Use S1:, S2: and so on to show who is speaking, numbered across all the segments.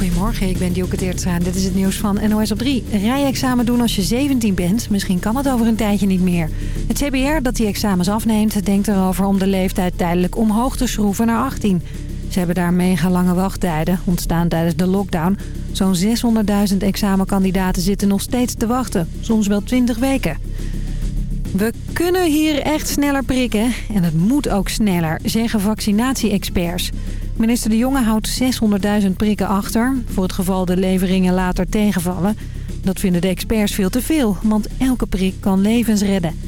S1: Goedemorgen, ik ben Dielke Teertstra dit is het nieuws van NOS op 3. Rijexamen doen als je 17 bent, misschien kan het over een tijdje niet meer. Het CBR dat die examens afneemt, denkt erover om de leeftijd tijdelijk omhoog te schroeven naar 18. Ze hebben daar mega lange wachttijden, ontstaan tijdens de lockdown. Zo'n 600.000 examenkandidaten zitten nog steeds te wachten, soms wel 20 weken. We kunnen hier echt sneller prikken en het moet ook sneller, zeggen vaccinatie-experts. Minister De Jonge houdt 600.000 prikken achter... voor het geval de leveringen later tegenvallen. Dat vinden de experts veel te veel, want elke prik kan levens redden.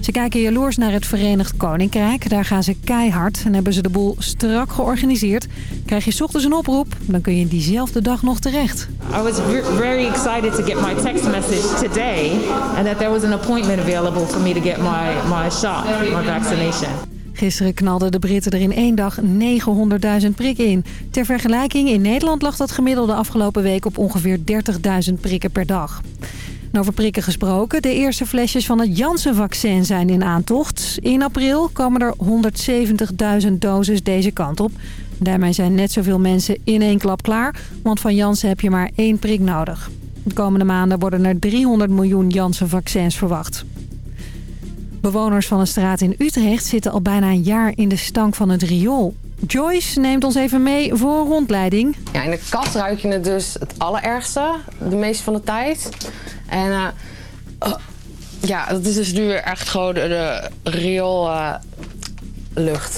S1: Ze kijken jaloers naar het Verenigd Koninkrijk. Daar gaan ze keihard en hebben ze de boel strak georganiseerd. Krijg je ochtends een oproep, dan kun je diezelfde dag nog terecht.
S2: I was very excited to get my text message today and that there was an appointment available for me to get my my shot, my vaccination.
S1: Gisteren knalden de Britten er in één dag 900.000 prikken in. Ter vergelijking, in Nederland lag dat gemiddelde afgelopen week op ongeveer 30.000 prikken per dag. En over prikken gesproken, de eerste flesjes van het Janssen-vaccin zijn in aantocht. In april komen er 170.000 doses deze kant op. Daarmee zijn net zoveel mensen in één klap klaar, want van Janssen heb je maar één prik nodig. De komende maanden worden er 300 miljoen Janssen-vaccins verwacht. Bewoners van een straat in Utrecht zitten al bijna een jaar in de stank van het riool. Joyce neemt ons even mee voor een rondleiding.
S3: Ja, in de kast ruik je het dus het allerergste, de meeste van de tijd. En uh, ja, dat is dus nu echt gewoon de rioollucht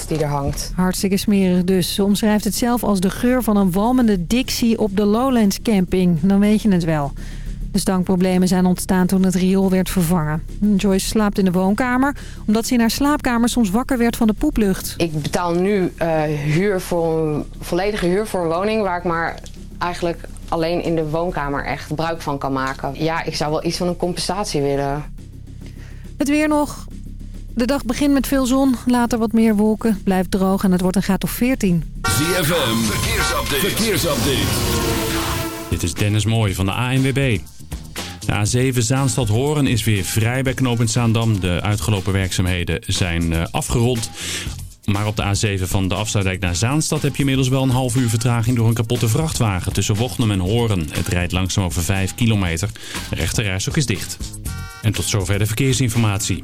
S3: uh, die er hangt.
S1: Hartstikke smerig dus. Ze omschrijft het zelf als de geur van een walmende Dixie op de Lowlands camping. Dan weet je het wel. De stankproblemen zijn ontstaan toen het riool werd vervangen. Joyce slaapt in de woonkamer, omdat ze in haar slaapkamer soms wakker werd van de poeplucht.
S3: Ik betaal nu uh, huur voor een, volledige huur voor een woning waar ik maar eigenlijk alleen in de woonkamer echt gebruik van kan maken. Ja, ik zou wel iets van een compensatie willen.
S1: Het weer nog. De dag begint met veel zon, later wat meer wolken. Blijft droog en het wordt een graad of 14.
S4: ZFM, verkeersupdate. verkeersupdate.
S5: Dit is Dennis Mooij van de ANWB. De A7 Zaanstad-Horen is weer vrij bij knooppunt Zaandam. De uitgelopen werkzaamheden zijn uh, afgerond. Maar op de A7 van de afsluitdijk naar Zaanstad heb je inmiddels wel een half uur vertraging door een kapotte vrachtwagen tussen Wochnum en Horen. Het rijdt langzaam over 5 kilometer. De rechterrijstok is dicht. En tot zover de verkeersinformatie.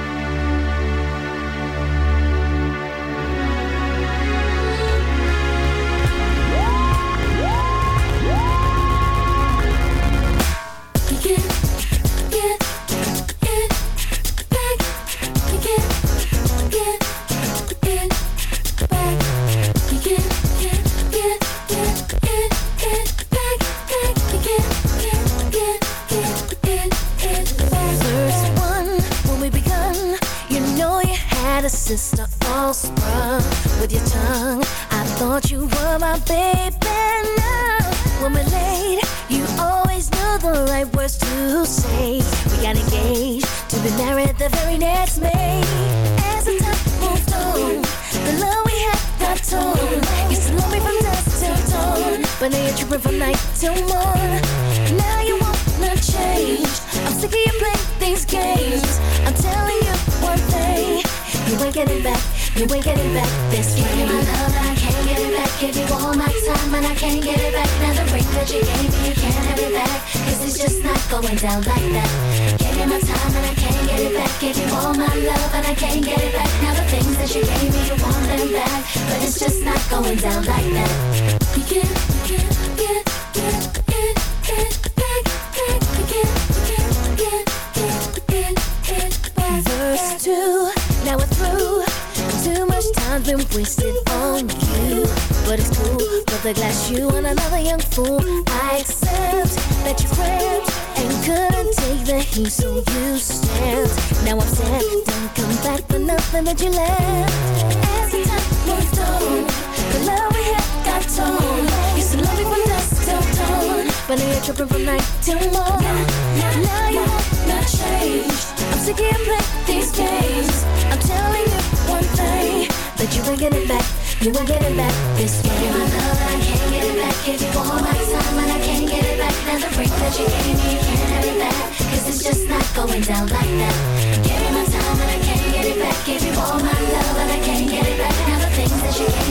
S6: But you're from night till. Now you wanna change. I'm sick of you playing these games. I'm telling you one thing. You ain't getting back, you ain't getting back this. My love, I can't get it back give you all my time and I can't get it back. Now the ring that you gave me, can't have it back. Cause it's just not going down like that. Gave you my time and I can't get it back. Give you all my love and I can't get it back. Now the things that you gave me, you want them back. But it's just not going down like that. You can't, you can't, get, get, get, been wasted on you. But it's cool, put the glass you and another young fool. I accept that you couldn't the so you stepped. Now I'm sad, don't come back for nothing that you left. As the time moved on, the love we had got torn. Used to love me from dusk till dawn, but now you're tripping from night till morn. Now you have not changed. I'm sick of playing these games. I'm telling you one thing that you ain't getting back. You ain't getting back this game. Give my love I can't get it back. Give you all my time and I can't get it back. Now the ring that you gave me, you can't have it back. It's just not going down like that. Give you my time and I can't get it back. Give you all my love and I can't get it back. Now the things that you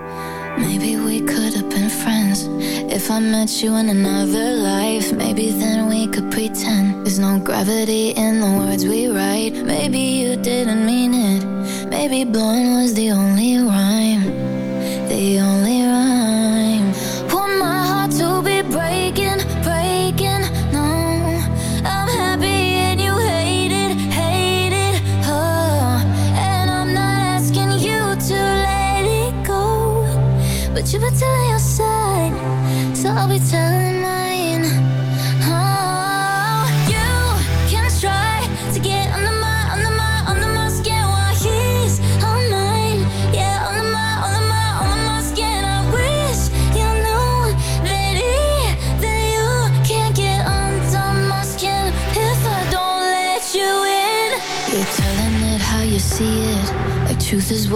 S7: Maybe we could have been friends. If I met you in another life Maybe then we could pretend. There's no gravity in the words we write. Maybe you didn't mean it. Maybe blowing was the only rhyme. The only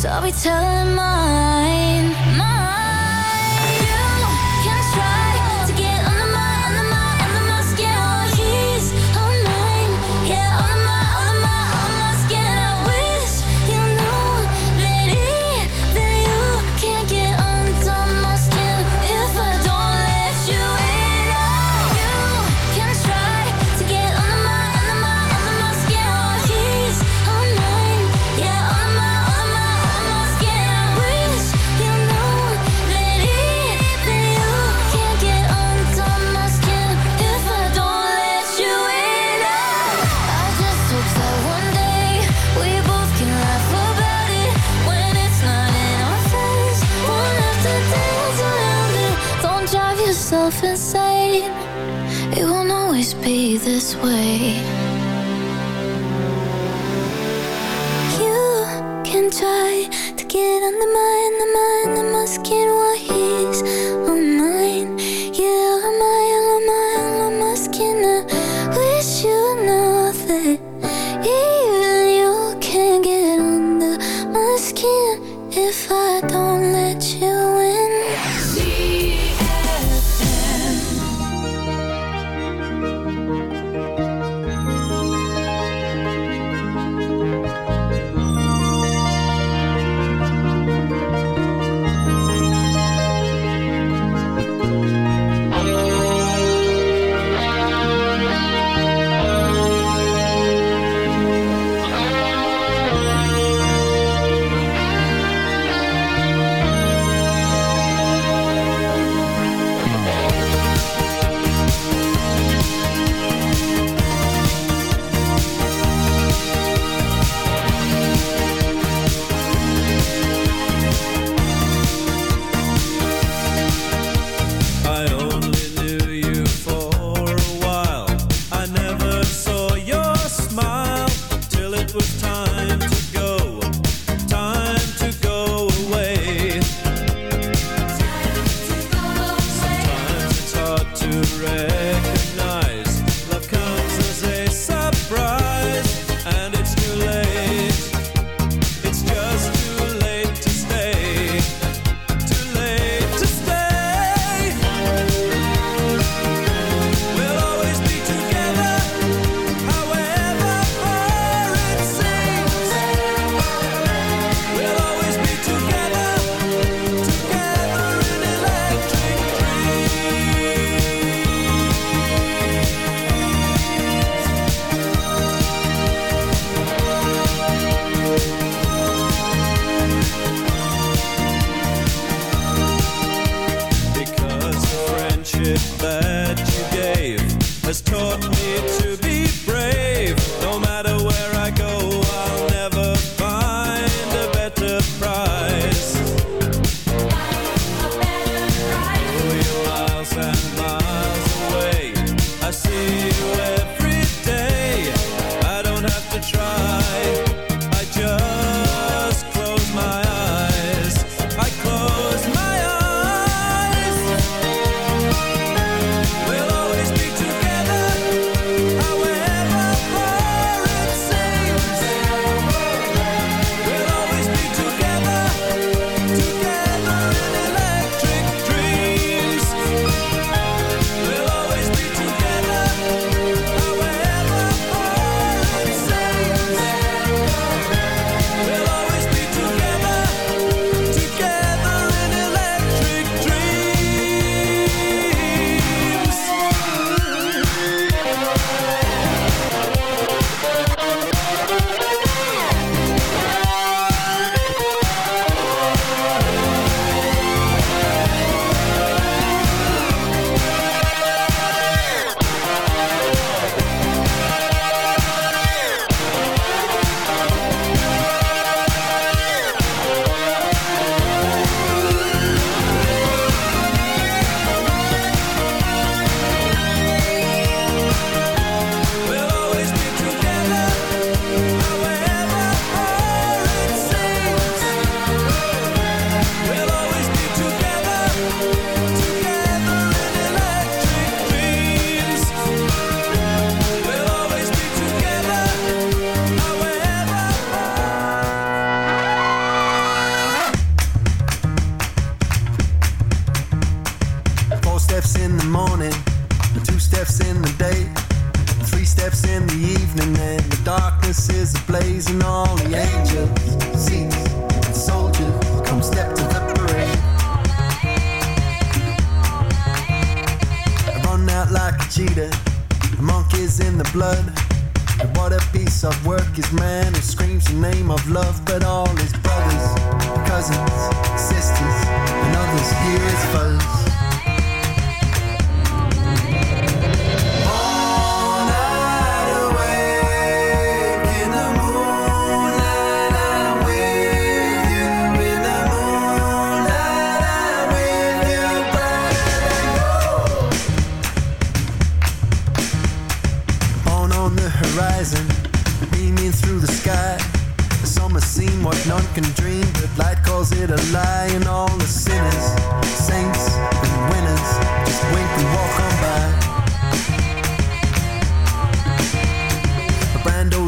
S7: So I'll be telling mine,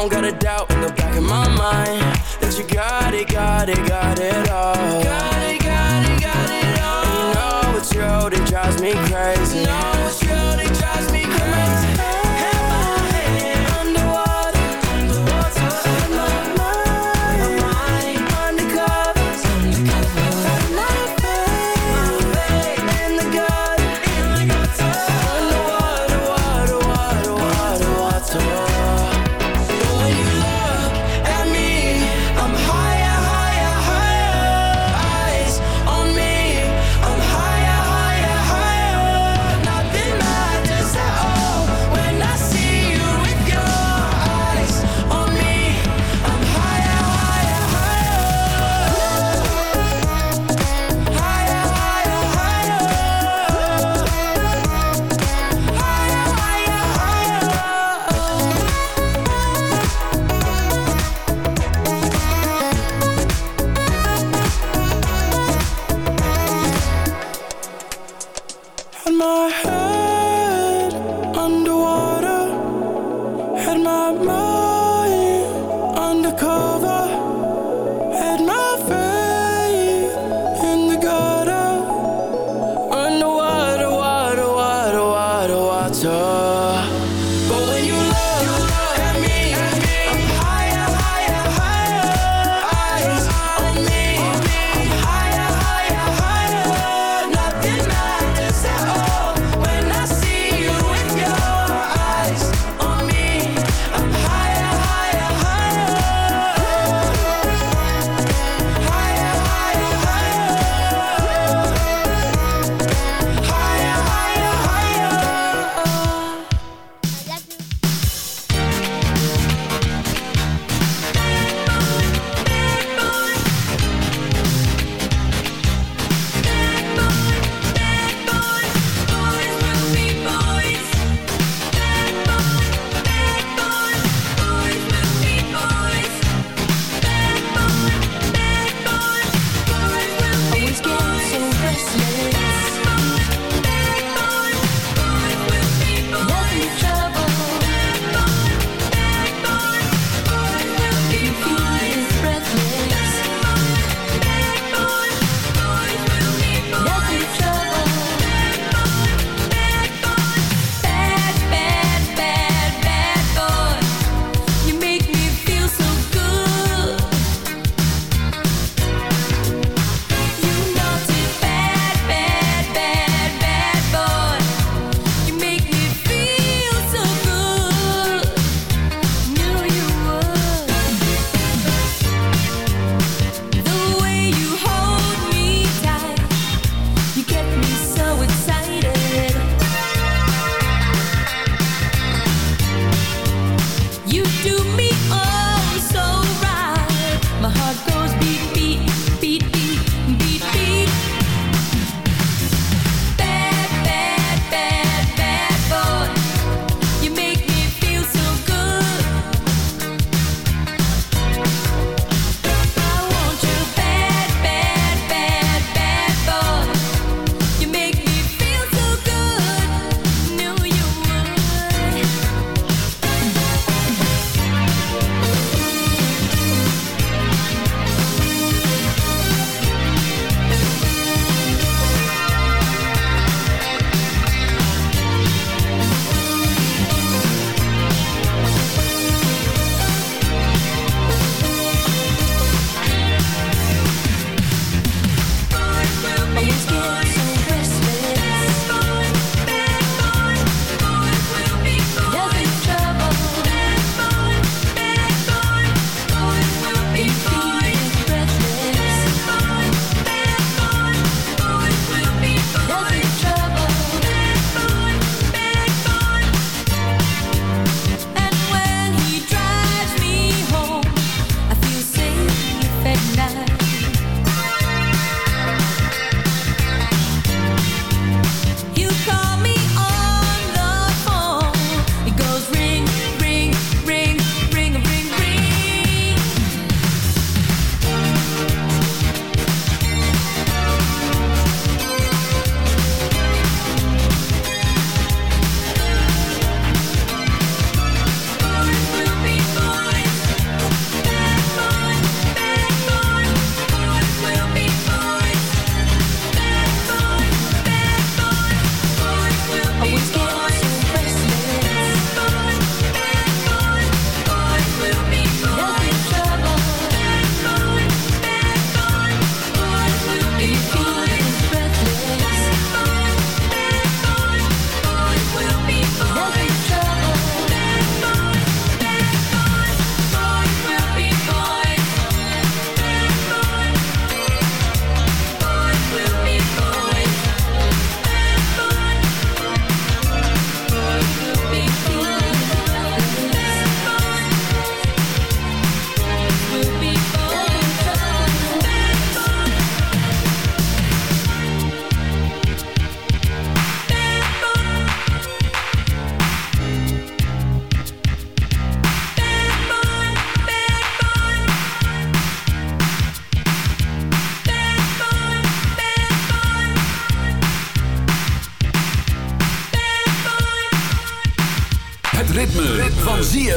S8: don't got a doubt in the back of my mind that you got it, got it, got it all. Got it, got it, got it all. And you know it's true, it drives me crazy. You know it's true.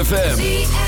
S4: ZFM.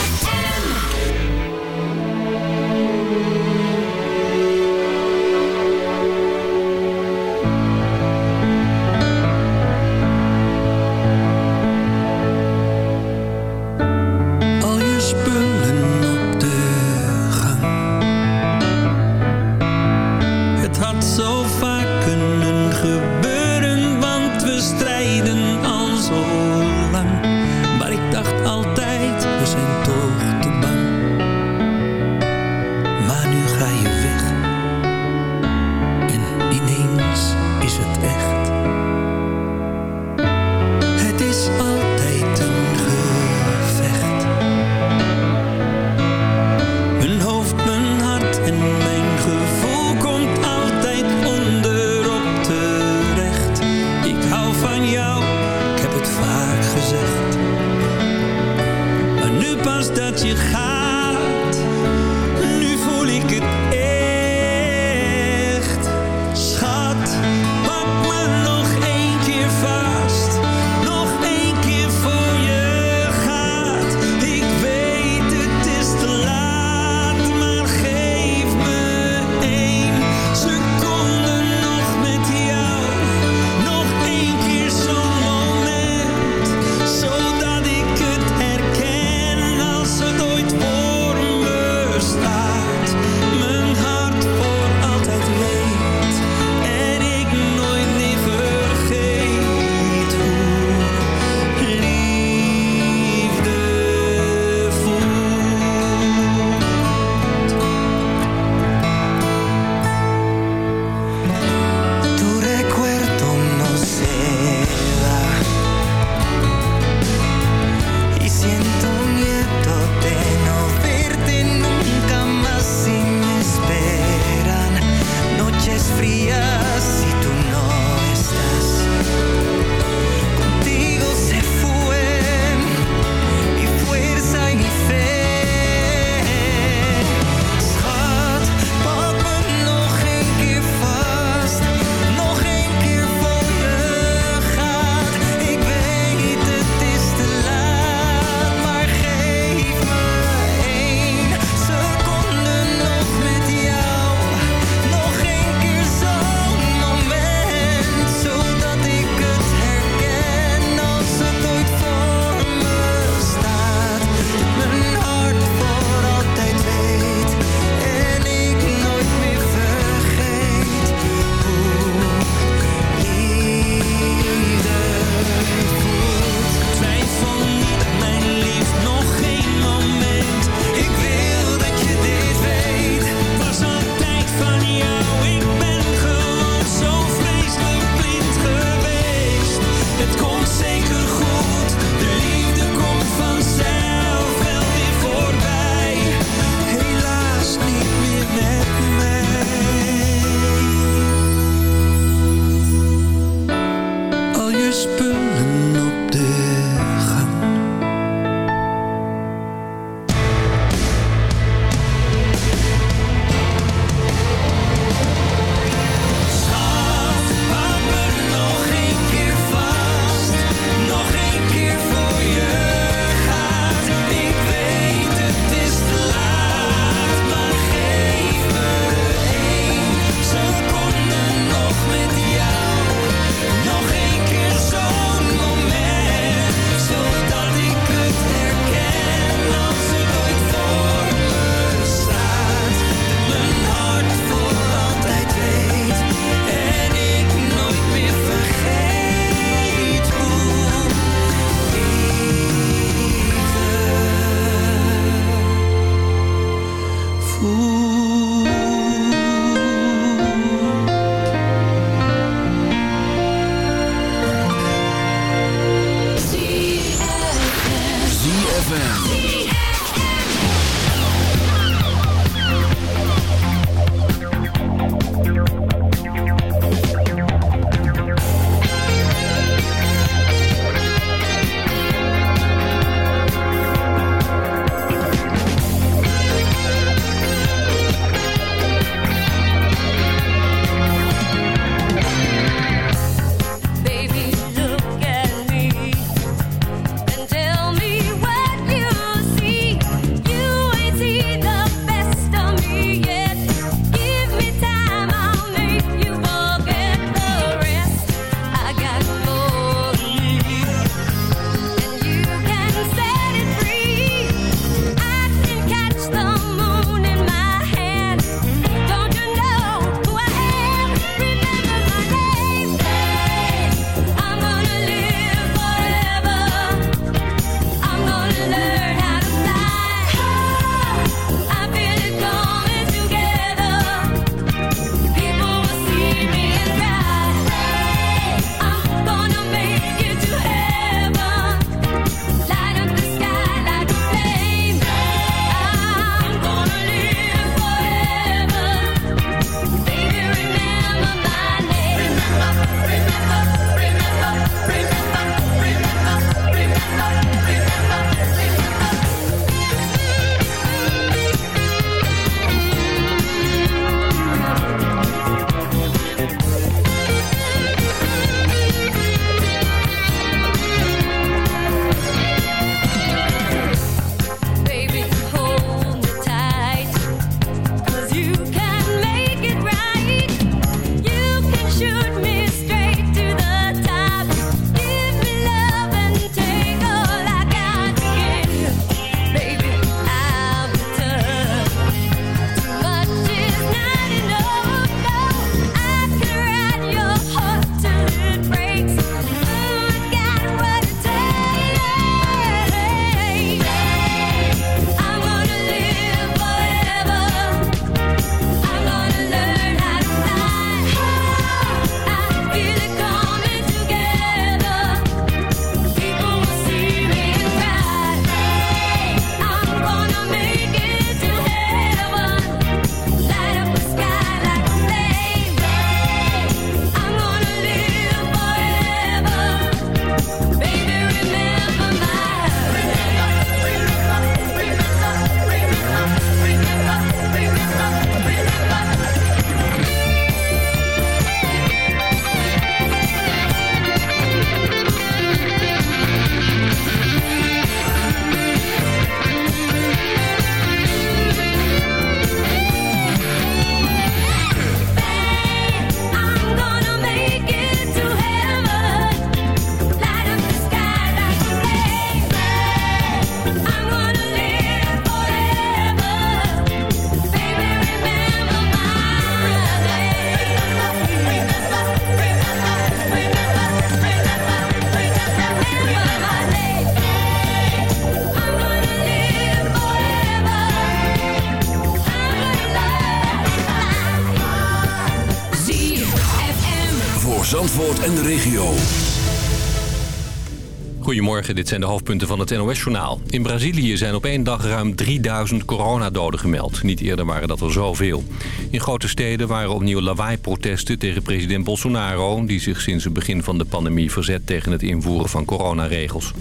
S9: Dit
S10: zijn de hoofdpunten van het NOS-journaal. In Brazilië zijn op één dag ruim 3000 coronadoden gemeld. Niet eerder waren dat er zoveel. In grote steden waren opnieuw lawaai-protesten tegen president Bolsonaro... die zich sinds het begin van de pandemie verzet tegen het invoeren van coronaregels.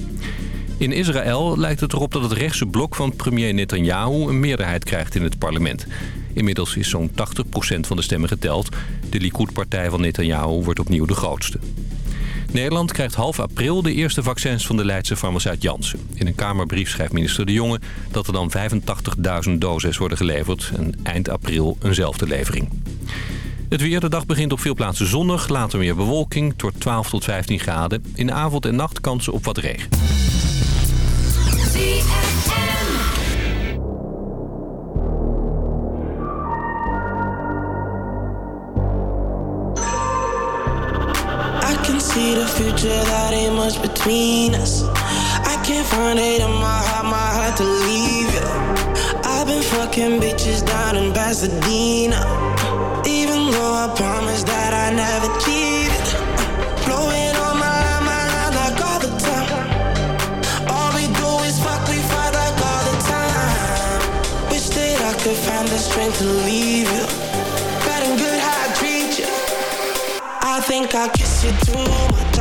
S10: In Israël lijkt het erop dat het rechtse blok van premier Netanyahu... een meerderheid krijgt in het parlement. Inmiddels is zo'n 80% van de stemmen geteld. De Likud-partij van Netanyahu wordt opnieuw de grootste. Nederland krijgt half april de eerste vaccins van de Leidse farmaceut Janssen. In een Kamerbrief schrijft minister De Jonge dat er dan 85.000 doses worden geleverd... en eind april eenzelfde levering. Het weer, de dag begint op veel plaatsen zonnig, later weer bewolking... tot 12 tot 15 graden. In de avond en nacht kansen op wat regen.
S8: The future, that ain't much between us. I can't find it in my heart, my heart to leave you. I've been fucking bitches down in Pasadena. Even though I promised that I never cheated. Blowing on my line, my line like all the time. All we do is fuck, we fight like all the time. Wish that I could find the strength to leave you. Bad and good how I treat you. I think I kiss you too much.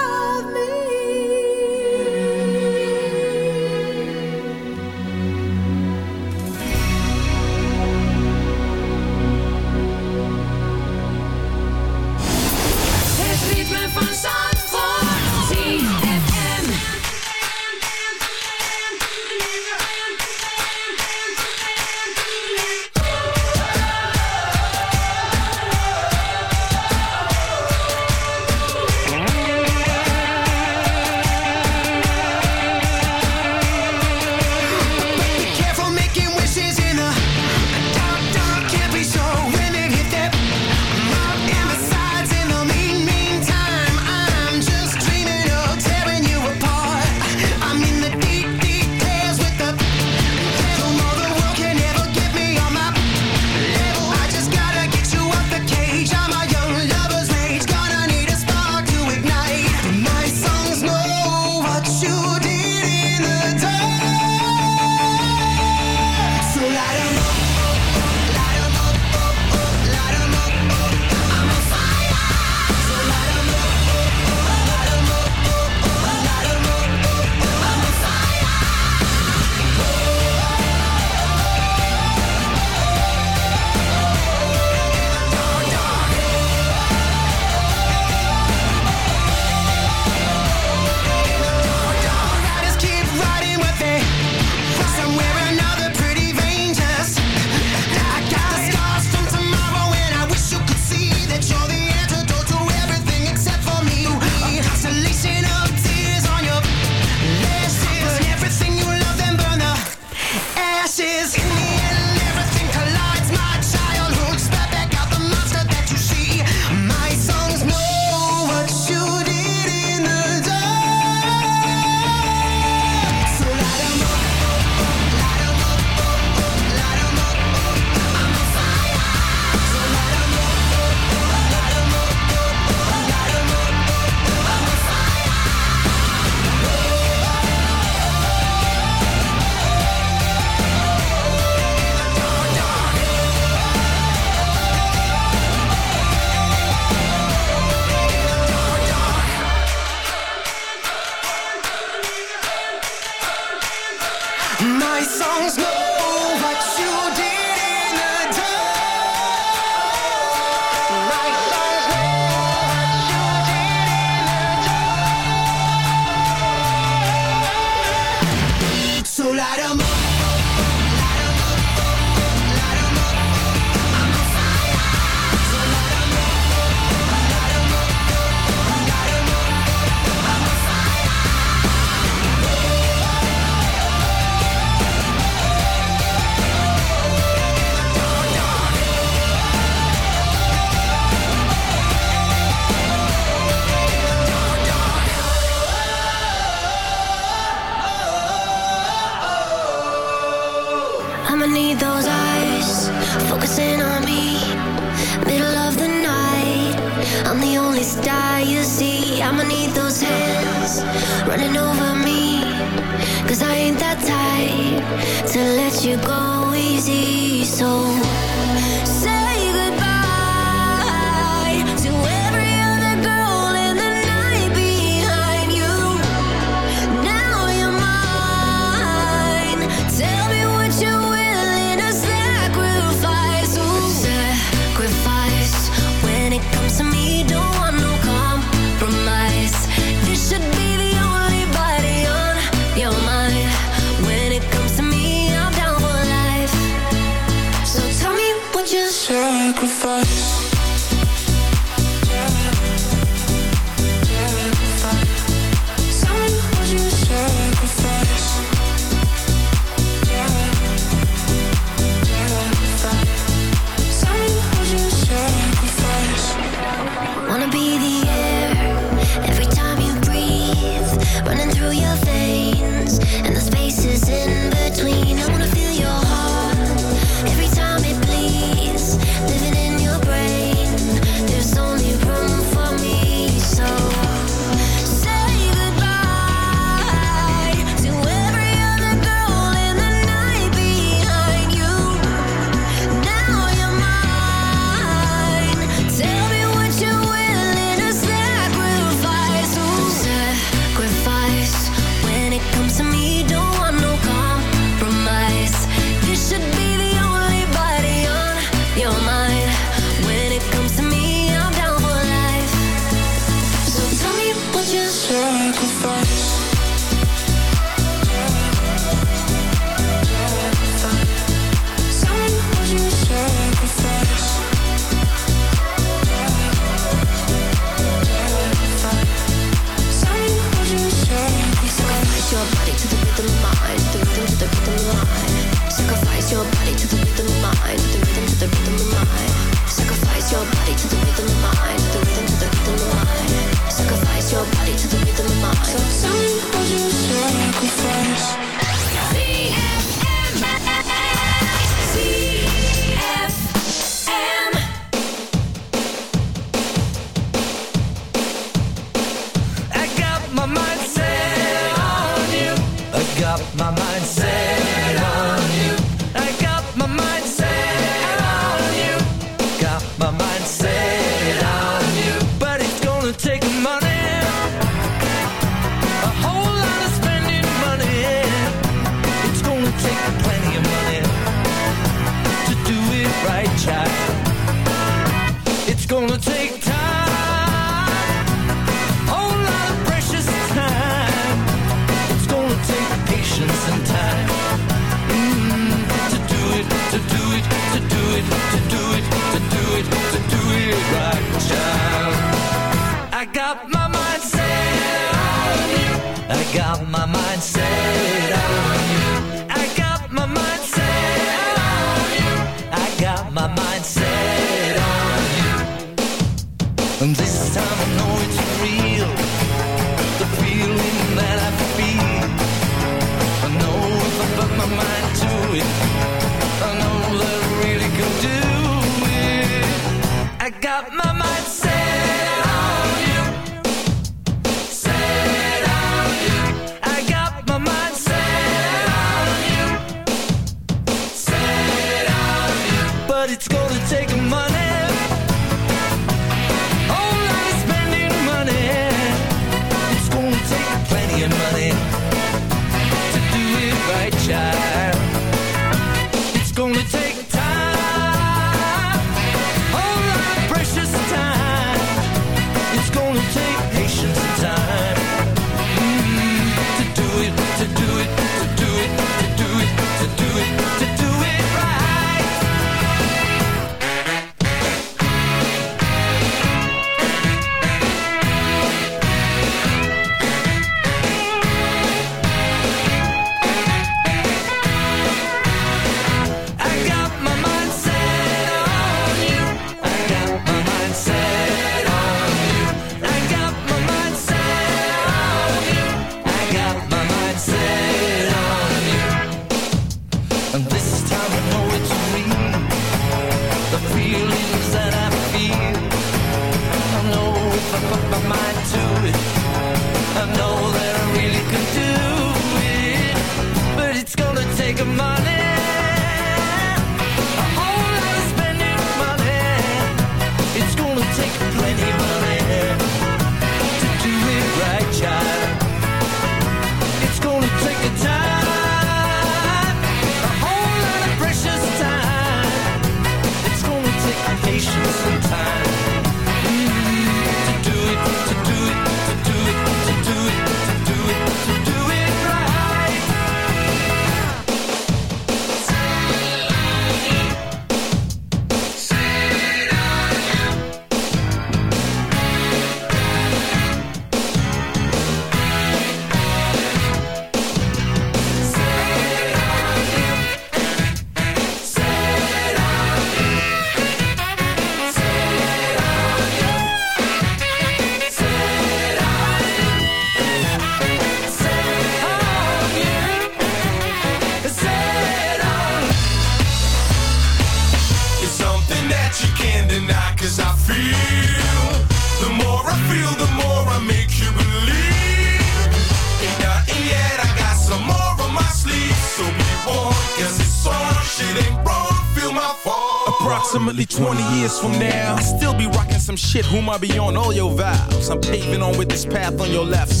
S11: Shit. Whom I be on all your vows. I'm paving on with this path on your left.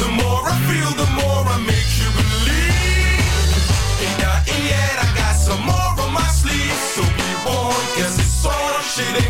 S12: The more I feel, the more I make you believe. I got some more on my sleeve. So be shit ain't